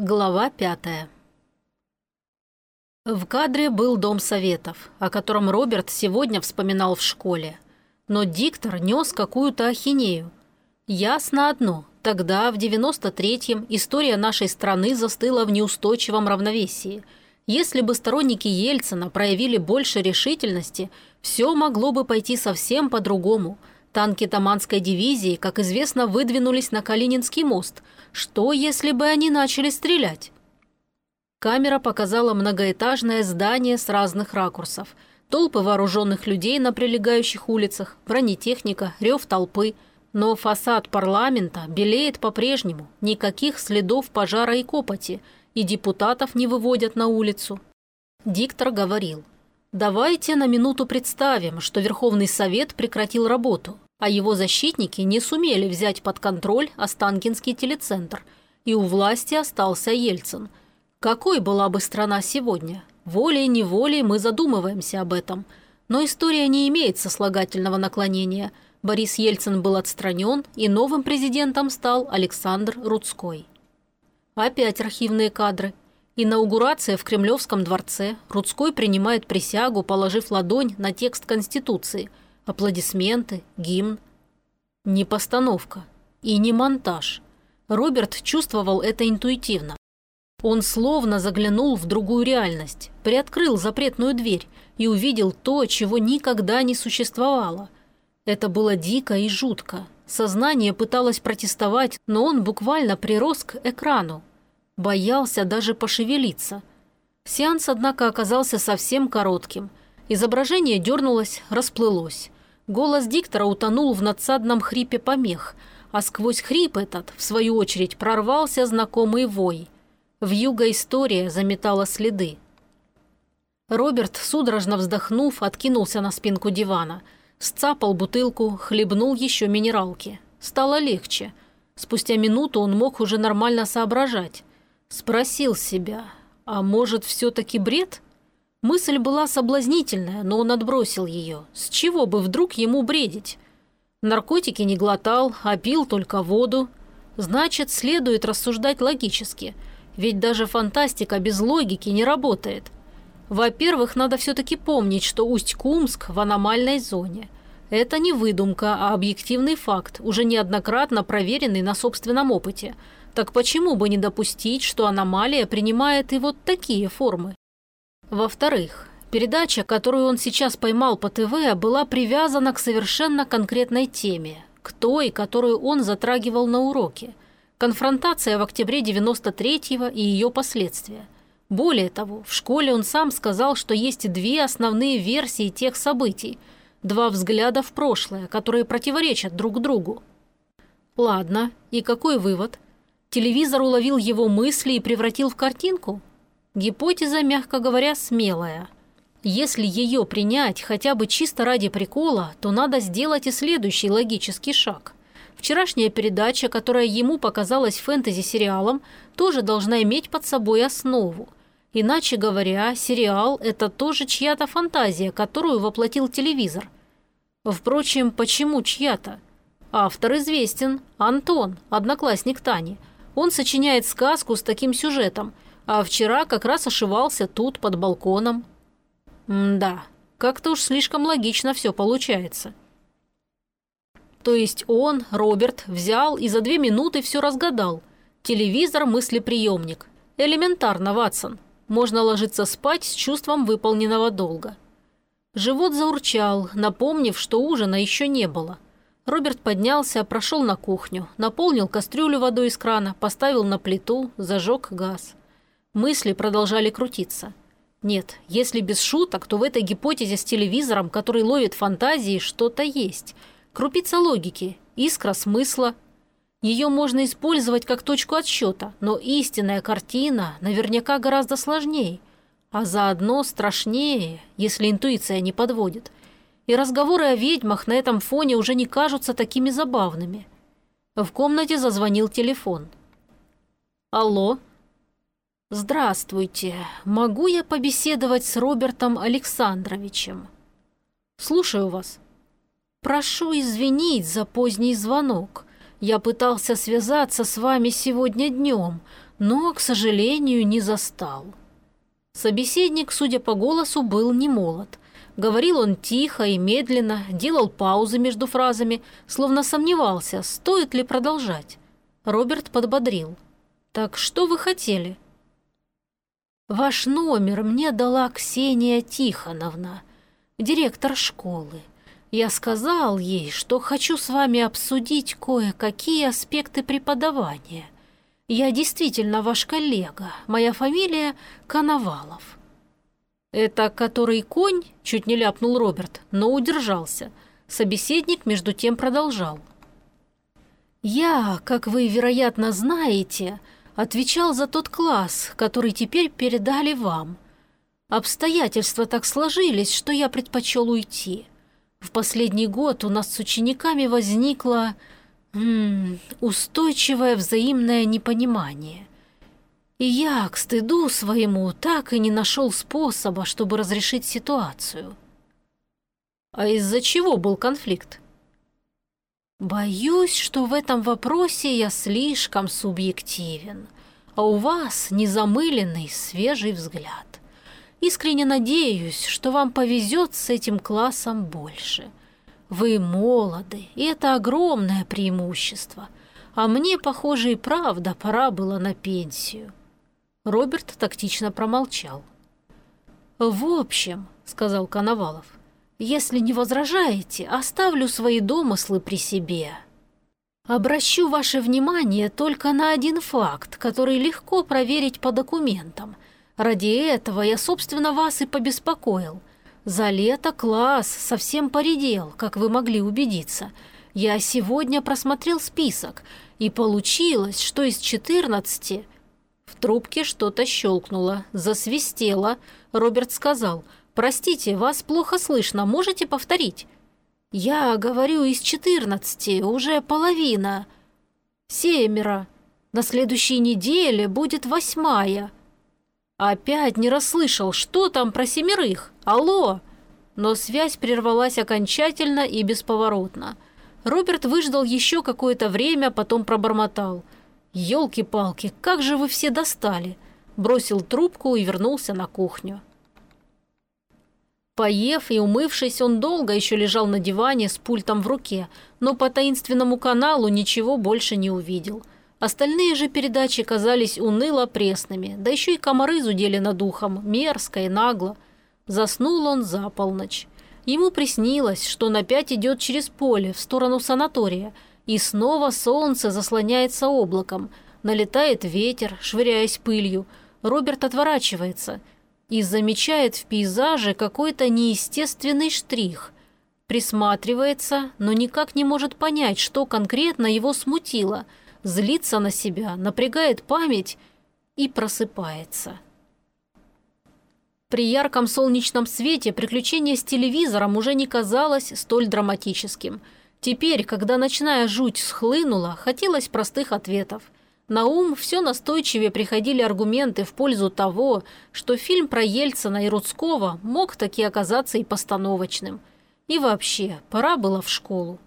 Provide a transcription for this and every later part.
Глава пятая В кадре был дом советов, о котором Роберт сегодня вспоминал в школе. Но диктор нес какую-то ахинею. Ясно одно, тогда, в 93-м, история нашей страны застыла в неустойчивом равновесии. Если бы сторонники Ельцина проявили больше решительности, все могло бы пойти совсем по-другому – Танки Таманской дивизии, как известно, выдвинулись на Калининский мост. Что, если бы они начали стрелять? Камера показала многоэтажное здание с разных ракурсов. Толпы вооруженных людей на прилегающих улицах, бронетехника, рев толпы. Но фасад парламента белеет по-прежнему. Никаких следов пожара и копоти. И депутатов не выводят на улицу. Диктор говорил – Давайте на минуту представим, что Верховный Совет прекратил работу, а его защитники не сумели взять под контроль Останкинский телецентр, и у власти остался Ельцин. Какой была бы страна сегодня? Волей-неволей мы задумываемся об этом. Но история не имеет сослагательного наклонения. Борис Ельцин был отстранен, и новым президентом стал Александр Рудской. Опять архивные кадры – Инаугурация в Кремлевском дворце. Рудской принимает присягу, положив ладонь на текст Конституции. Аплодисменты, гимн. Не постановка. И не монтаж. Роберт чувствовал это интуитивно. Он словно заглянул в другую реальность, приоткрыл запретную дверь и увидел то, чего никогда не существовало. Это было дико и жутко. Сознание пыталось протестовать, но он буквально прирос к экрану, Боялся даже пошевелиться. Сеанс, однако, оказался совсем коротким. Изображение дернулось, расплылось. Голос диктора утонул в надсадном хрипе помех, а сквозь хрип этот, в свою очередь, прорвался знакомый вой. В юго история заметала следы. Роберт, судорожно вздохнув, откинулся на спинку дивана. Сцапал бутылку, хлебнул еще минералки. Стало легче. Спустя минуту он мог уже нормально соображать. Спросил себя, а может, все-таки бред? Мысль была соблазнительная, но он отбросил ее. С чего бы вдруг ему бредить? Наркотики не глотал, а пил только воду. Значит, следует рассуждать логически. Ведь даже фантастика без логики не работает. Во-первых, надо все-таки помнить, что Усть-Кумск в аномальной зоне. Это не выдумка, а объективный факт, уже неоднократно проверенный на собственном опыте – так почему бы не допустить, что аномалия принимает и вот такие формы? Во-вторых, передача, которую он сейчас поймал по ТВ, была привязана к совершенно конкретной теме, к той, которую он затрагивал на уроке. Конфронтация в октябре 93-го и ее последствия. Более того, в школе он сам сказал, что есть две основные версии тех событий, два взгляда в прошлое, которые противоречат друг другу. Ладно, и какой вывод – Телевизор уловил его мысли и превратил в картинку? Гипотеза, мягко говоря, смелая. Если ее принять хотя бы чисто ради прикола, то надо сделать и следующий логический шаг. Вчерашняя передача, которая ему показалась фэнтези-сериалом, тоже должна иметь под собой основу. Иначе говоря, сериал – это тоже чья-то фантазия, которую воплотил телевизор. Впрочем, почему чья-то? Автор известен – Антон, одноклассник Тани – он сочиняет сказку с таким сюжетом, а вчера как раз ошивался тут, под балконом. М да, как-то уж слишком логично все получается. То есть он, Роберт, взял и за две минуты все разгадал. Телевизор – мыслеприемник. Элементарно, Ватсон. Можно ложиться спать с чувством выполненного долга. Живот заурчал, напомнив, что ужина еще не было – Роберт поднялся, прошел на кухню, наполнил кастрюлю водой из крана, поставил на плиту, зажег газ. Мысли продолжали крутиться. Нет, если без шуток, то в этой гипотезе с телевизором, который ловит фантазии, что-то есть. Крупица логики, искра смысла. Ее можно использовать как точку отсчета, но истинная картина наверняка гораздо сложнее. А заодно страшнее, если интуиция не подводит – и разговоры о ведьмах на этом фоне уже не кажутся такими забавными. В комнате зазвонил телефон. «Алло?» «Здравствуйте. Могу я побеседовать с Робертом Александровичем?» «Слушаю вас». «Прошу извинить за поздний звонок. Я пытался связаться с вами сегодня днем, но, к сожалению, не застал». Собеседник, судя по голосу, был не молод. Говорил он тихо и медленно, делал паузы между фразами, словно сомневался, стоит ли продолжать. Роберт подбодрил. «Так что вы хотели?» «Ваш номер мне дала Ксения Тихоновна, директор школы. Я сказал ей, что хочу с вами обсудить кое-какие аспекты преподавания. Я действительно ваш коллега. Моя фамилия Коновалов». «Это который конь?» – чуть не ляпнул Роберт, но удержался. Собеседник между тем продолжал. «Я, как вы, вероятно, знаете, отвечал за тот класс, который теперь передали вам. Обстоятельства так сложились, что я предпочел уйти. В последний год у нас с учениками возникло м -м, устойчивое взаимное непонимание. И я, к стыду своему, так и не нашел способа, чтобы разрешить ситуацию. А из-за чего был конфликт? Боюсь, что в этом вопросе я слишком субъективен, а у вас незамыленный свежий взгляд. Искренне надеюсь, что вам повезет с этим классом больше. Вы молоды, и это огромное преимущество. А мне, похоже, и правда пора было на пенсию. Роберт тактично промолчал. «В общем», — сказал Коновалов, — «если не возражаете, оставлю свои домыслы при себе. Обращу ваше внимание только на один факт, который легко проверить по документам — Ради этого я, собственно, вас и побеспокоил. За лето класс совсем поредел, как вы могли убедиться. Я сегодня просмотрел список, и получилось, что из 14... В трубке что-то щелкнуло, засвистело. Роберт сказал, «Простите, вас плохо слышно, можете повторить?» «Я говорю, из 14, уже половина. Семеро. На следующей неделе будет восьмая». Опять не расслышал, что там про семерых? Алло! Но связь прервалась окончательно и бесповоротно. Роберт выждал еще какое-то время, потом пробормотал. «Елки-палки, как же вы все достали!» Бросил трубку и вернулся на кухню. Поев и умывшись, он долго еще лежал на диване с пультом в руке, но по таинственному каналу ничего больше не увидел – Остальные же передачи казались уныло-пресными, да еще и комары зудели над ухом, мерзко и нагло. Заснул он за полночь. Ему приснилось, что он опять идет через поле в сторону санатория, и снова солнце заслоняется облаком, налетает ветер, швыряясь пылью. Роберт отворачивается и замечает в пейзаже какой-то неестественный штрих. Присматривается, но никак не может понять, что конкретно его смутило – злится на себя, напрягает память и просыпается. При ярком солнечном свете приключение с телевизором уже не казалось столь драматическим. Теперь, когда ночная жуть схлынула, хотелось простых ответов. На ум все настойчивее приходили аргументы в пользу того, что фильм про Ельцина и Рудского мог таки оказаться и постановочным. И вообще, пора было в школу.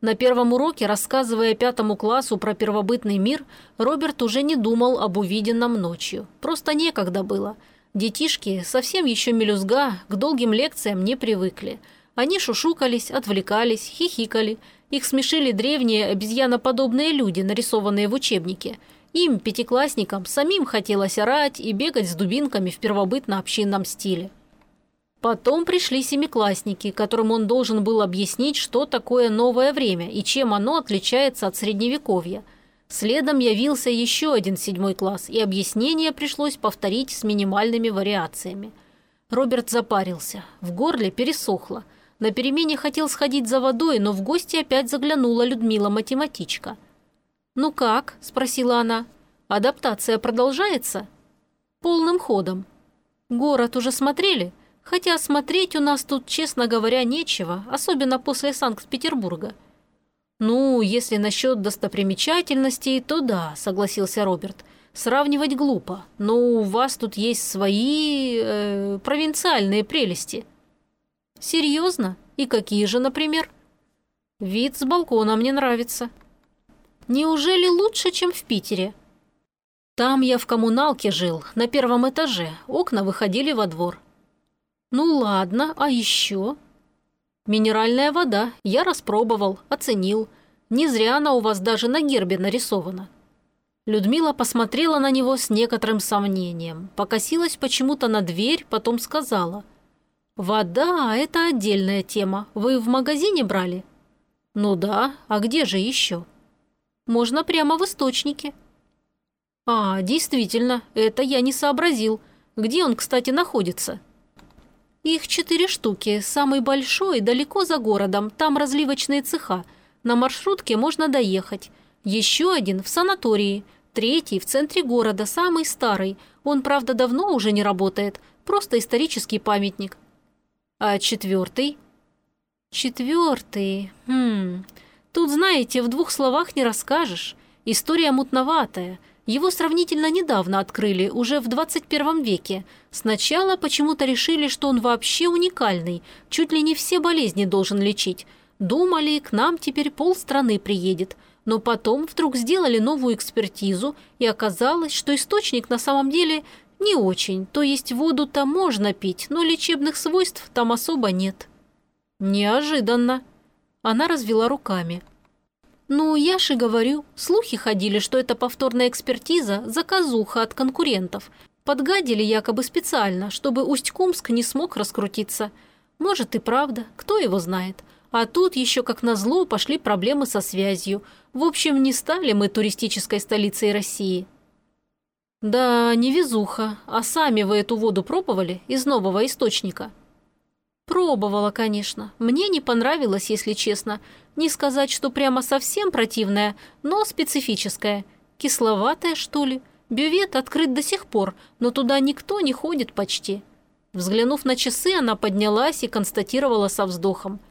На первом уроке, рассказывая пятому классу про первобытный мир, Роберт уже не думал об увиденном ночью. Просто некогда было. Детишки, совсем еще мелюзга, к долгим лекциям не привыкли. Они шушукались, отвлекались, хихикали. Их смешили древние обезьяноподобные люди, нарисованные в учебнике. Им, пятиклассникам, самим хотелось орать и бегать с дубинками в первобытно-общинном стиле. Потом пришли семиклассники, которым он должен был объяснить, что такое новое время и чем оно отличается от средневековья. Следом явился еще один седьмой класс, и объяснение пришлось повторить с минимальными вариациями. Роберт запарился, в горле пересохло. На перемене хотел сходить за водой, но в гости опять заглянула Людмила-математичка. «Ну как?» – спросила она. «Адаптация продолжается?» «Полным ходом». «Город уже смотрели?» Хотя смотреть у нас тут, честно говоря, нечего, особенно после Санкт-Петербурга. «Ну, если насчет достопримечательностей, то да», – согласился Роберт. «Сравнивать глупо, но у вас тут есть свои... Э, провинциальные прелести». «Серьезно? И какие же, например?» «Вид с балкона мне нравится». Неужели лучше, чем в Питере? Там я в коммуналке жил, на первом этаже. Окна выходили во двор. Ну ладно, а еще? Минеральная вода. Я распробовал, оценил. Не зря она у вас даже на гербе нарисована. Людмила посмотрела на него с некоторым сомнением, покосилась почему-то на дверь, потом сказала. «Вода – это отдельная тема. Вы в магазине брали?» «Ну да, а где же еще?» «Можно прямо в источнике». «А, действительно, это я не сообразил. Где он, кстати, находится?» «Их четыре штуки. Самый большой далеко за городом, там разливочные цеха. На маршрутке можно доехать. Еще один в санатории. Третий в центре города, самый старый. Он, правда, давно уже не работает. Просто исторический памятник. А четвертый? Четвертый. Хм. Тут, знаете, в двух словах не расскажешь. История мутноватая. Его сравнительно недавно открыли, уже в 21 веке. Сначала почему-то решили, что он вообще уникальный, чуть ли не все болезни должен лечить. Думали, к нам теперь полстраны приедет. Но потом вдруг сделали новую экспертизу, и оказалось, что источник на самом деле не очень. То есть воду-то можно пить, но лечебных свойств там особо нет. Неожиданно. Она развела руками. «Ну, я же говорю, слухи ходили, что это повторная экспертиза, заказуха от конкурентов. Подгадили якобы специально, чтобы Усть-Кумск не смог раскрутиться. Может и правда, кто его знает. А тут еще, как назло, пошли проблемы со связью. В общем, не стали мы туристической столицей России. Да, невезуха. А сами вы эту воду пробовали из нового источника? Пробовала, конечно. Мне не понравилось, если честно. Не сказать, что прямо совсем противная, но специфическая. Кисловатая, что ли? Бювет открыт до сих пор, но туда никто не ходит почти. Взглянув на часы, она поднялась и констатировала со вздохом –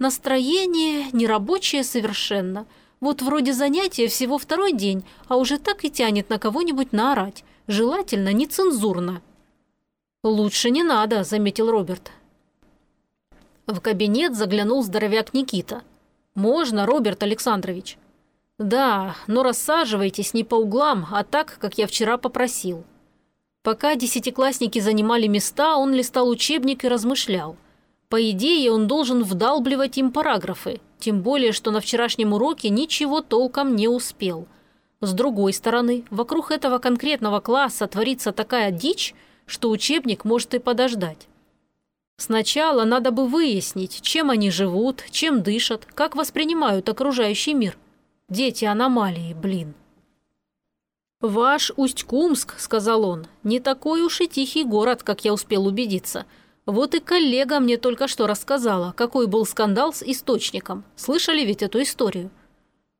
Настроение нерабочее совершенно. Вот вроде занятия всего второй день, а уже так и тянет на кого-нибудь наорать. Желательно нецензурно. «Лучше не надо», – заметил Роберт. В кабинет заглянул здоровяк Никита. «Можно, Роберт Александрович?» «Да, но рассаживайтесь не по углам, а так, как я вчера попросил». Пока десятиклассники занимали места, он листал учебник и размышлял – по идее, он должен вдалбливать им параграфы, тем более, что на вчерашнем уроке ничего толком не успел. С другой стороны, вокруг этого конкретного класса творится такая дичь, что учебник может и подождать. Сначала надо бы выяснить, чем они живут, чем дышат, как воспринимают окружающий мир. Дети аномалии, блин. «Ваш Усть-Кумск», — сказал он, — «не такой уж и тихий город, как я успел убедиться. Вот и коллега мне только что рассказала, какой был скандал с источником. Слышали ведь эту историю?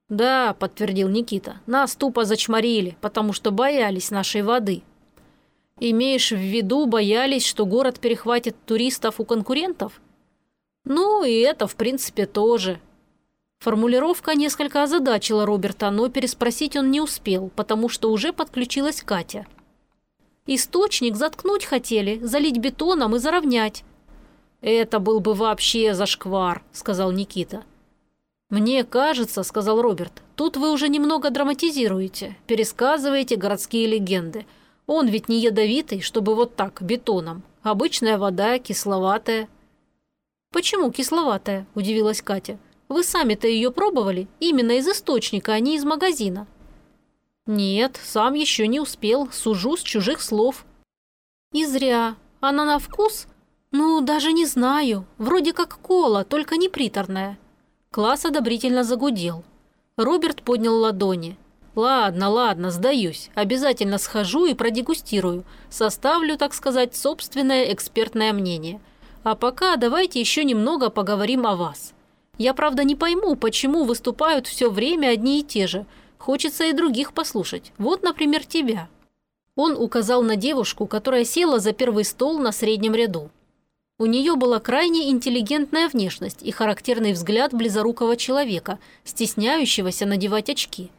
Да, подтвердил Никита. Нас тупо зачморили, потому что боялись нашей воды. Имеешь в виду, боялись, что город перехватит туристов у конкурентов? Ну, и это, в принципе, тоже. Формулировка несколько озадачила Роберта, но переспросить он не успел, потому что уже подключилась Катя. Источник заткнуть хотели, залить бетоном и заровнять». «Это был бы вообще зашквар», — сказал Никита. «Мне кажется», — сказал Роберт, — «тут вы уже немного драматизируете, пересказываете городские легенды. Он ведь не ядовитый, чтобы вот так, бетоном. Обычная вода, кисловатая». «Почему кисловатая?» – удивилась Катя. «Вы сами-то ее пробовали? Именно из источника, а не из магазина». «Нет, сам еще не успел, сужу с чужих слов». «И зря. Она на вкус? Ну, даже не знаю. Вроде как кола, только не приторная». Класс одобрительно загудел. Роберт поднял ладони. «Ладно, ладно, сдаюсь. Обязательно схожу и продегустирую. Составлю, так сказать, собственное экспертное мнение. А пока давайте еще немного поговорим о вас. Я, правда, не пойму, почему выступают все время одни и те же – Хочется и других послушать. Вот, например, тебя». Он указал на девушку, которая села за первый стол на среднем ряду. У нее была крайне интеллигентная внешность и характерный взгляд близорукого человека, стесняющегося надевать очки.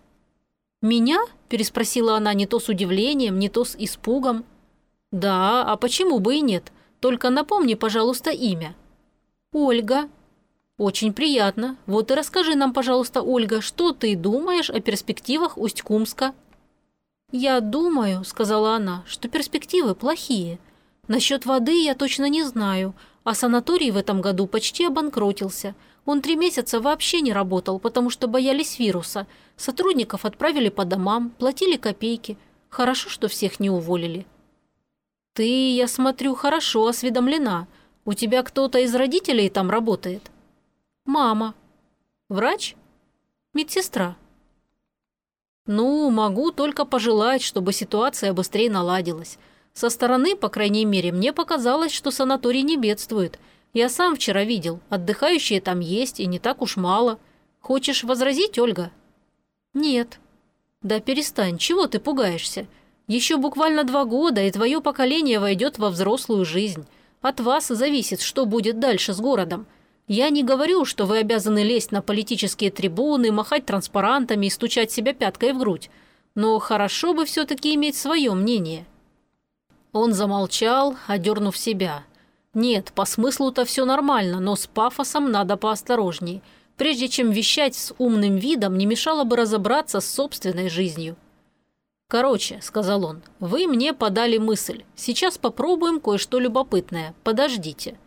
«Меня?» – переспросила она не то с удивлением, не то с испугом. «Да, а почему бы и нет? Только напомни, пожалуйста, имя». «Ольга». «Очень приятно. Вот и расскажи нам, пожалуйста, Ольга, что ты думаешь о перспективах Усть-Кумска?» «Я думаю», — сказала она, — «что перспективы плохие. Насчет воды я точно не знаю, а санаторий в этом году почти обанкротился. Он три месяца вообще не работал, потому что боялись вируса. Сотрудников отправили по домам, платили копейки. Хорошо, что всех не уволили». «Ты, я смотрю, хорошо осведомлена. У тебя кто-то из родителей там работает?» «Мама». «Врач?» «Медсестра». «Ну, могу только пожелать, чтобы ситуация быстрее наладилась. Со стороны, по крайней мере, мне показалось, что санаторий не бедствует. Я сам вчера видел, отдыхающие там есть, и не так уж мало. Хочешь возразить, Ольга?» «Нет». «Да перестань, чего ты пугаешься? Еще буквально два года, и твое поколение войдет во взрослую жизнь. От вас зависит, что будет дальше с городом. Я не говорю, что вы обязаны лезть на политические трибуны, махать транспарантами и стучать себя пяткой в грудь. Но хорошо бы все-таки иметь свое мнение». Он замолчал, одернув себя. «Нет, по смыслу-то все нормально, но с пафосом надо поосторожней. Прежде чем вещать с умным видом, не мешало бы разобраться с собственной жизнью». «Короче», — сказал он, — «вы мне подали мысль. Сейчас попробуем кое-что любопытное. Подождите».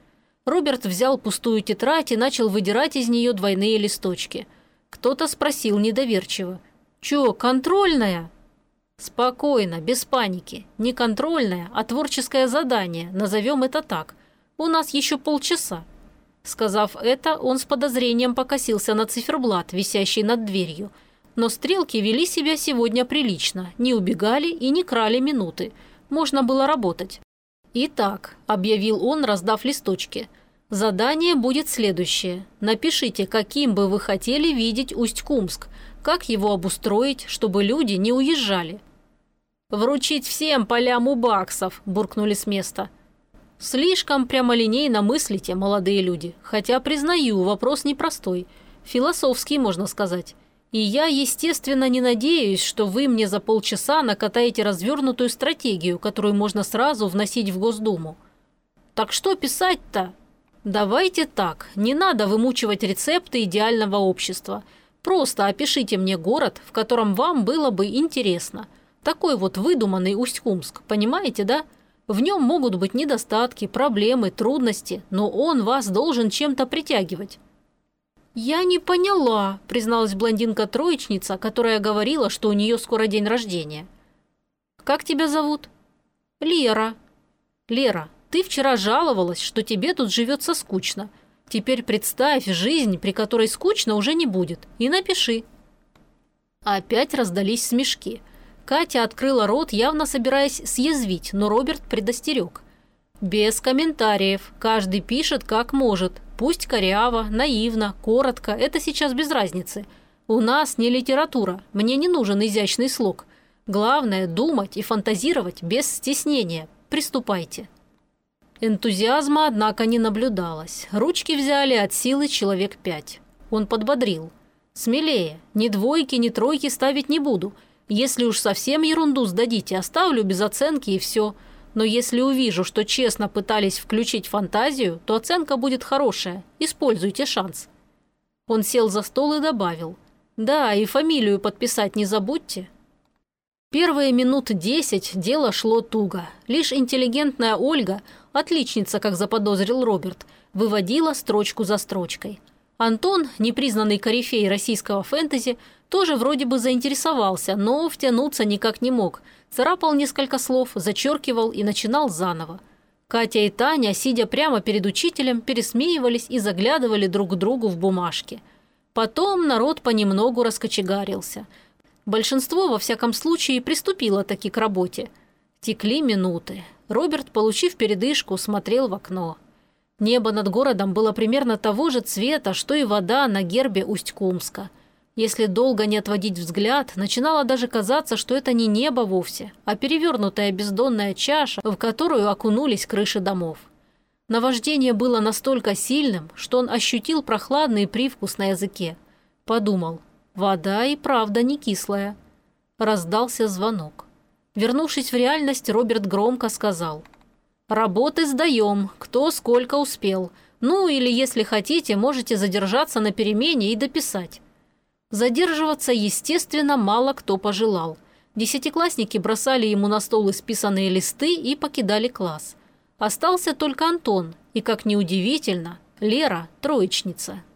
Роберт взял пустую тетрадь и начал выдирать из нее двойные листочки. Кто-то спросил недоверчиво. «Чё, контрольная?» «Спокойно, без паники. Не контрольная, а творческое задание, назовем это так. У нас еще полчаса». Сказав это, он с подозрением покосился на циферблат, висящий над дверью. Но стрелки вели себя сегодня прилично, не убегали и не крали минуты. Можно было работать. «Итак», – объявил он, раздав листочки, – «задание будет следующее. Напишите, каким бы вы хотели видеть Усть-Кумск, как его обустроить, чтобы люди не уезжали». «Вручить всем полям у баксов», – буркнули с места. «Слишком прямолинейно мыслите, молодые люди, хотя, признаю, вопрос непростой. Философский, можно сказать. И я, естественно, не надеюсь, что вы мне за полчаса накатаете развернутую стратегию, которую можно сразу вносить в Госдуму. Так что писать-то? Давайте так, не надо вымучивать рецепты идеального общества. Просто опишите мне город, в котором вам было бы интересно. Такой вот выдуманный Усть-Кумск, понимаете, да? В нем могут быть недостатки, проблемы, трудности, но он вас должен чем-то притягивать. «Я не поняла», – призналась блондинка-троечница, которая говорила, что у нее скоро день рождения. «Как тебя зовут?» «Лера». «Лера, ты вчера жаловалась, что тебе тут живется скучно. Теперь представь жизнь, при которой скучно уже не будет, и напиши». Опять раздались смешки. Катя открыла рот, явно собираясь съязвить, но Роберт предостерег. «Без комментариев. Каждый пишет, как может. Пусть коряво, наивно, коротко, это сейчас без разницы. У нас не литература, мне не нужен изящный слог. Главное – думать и фантазировать без стеснения. Приступайте. Энтузиазма, однако, не наблюдалось. Ручки взяли от силы человек пять. Он подбодрил. «Смелее. Ни двойки, ни тройки ставить не буду. Если уж совсем ерунду сдадите, оставлю без оценки и все но если увижу, что честно пытались включить фантазию, то оценка будет хорошая. Используйте шанс». Он сел за стол и добавил. «Да, и фамилию подписать не забудьте». Первые минут десять дело шло туго. Лишь интеллигентная Ольга, отличница, как заподозрил Роберт, выводила строчку за строчкой. Антон, непризнанный корифей российского фэнтези, тоже вроде бы заинтересовался, но втянуться никак не мог – Царапал несколько слов, зачеркивал и начинал заново. Катя и Таня, сидя прямо перед учителем, пересмеивались и заглядывали друг к другу в бумажки. Потом народ понемногу раскочегарился. Большинство, во всяком случае, приступило таки к работе. Текли минуты. Роберт, получив передышку, смотрел в окно. Небо над городом было примерно того же цвета, что и вода на гербе Усть-Кумска – если долго не отводить взгляд, начинало даже казаться, что это не небо вовсе, а перевернутая бездонная чаша, в которую окунулись крыши домов. Наваждение было настолько сильным, что он ощутил прохладный привкус на языке. Подумал, вода и правда не кислая. Раздался звонок. Вернувшись в реальность, Роберт громко сказал. «Работы сдаем, кто сколько успел. Ну или, если хотите, можете задержаться на перемене и дописать. Задерживаться, естественно, мало кто пожелал. Десятиклассники бросали ему на стол исписанные листы и покидали класс. Остался только Антон и, как неудивительно, Лера – троечница –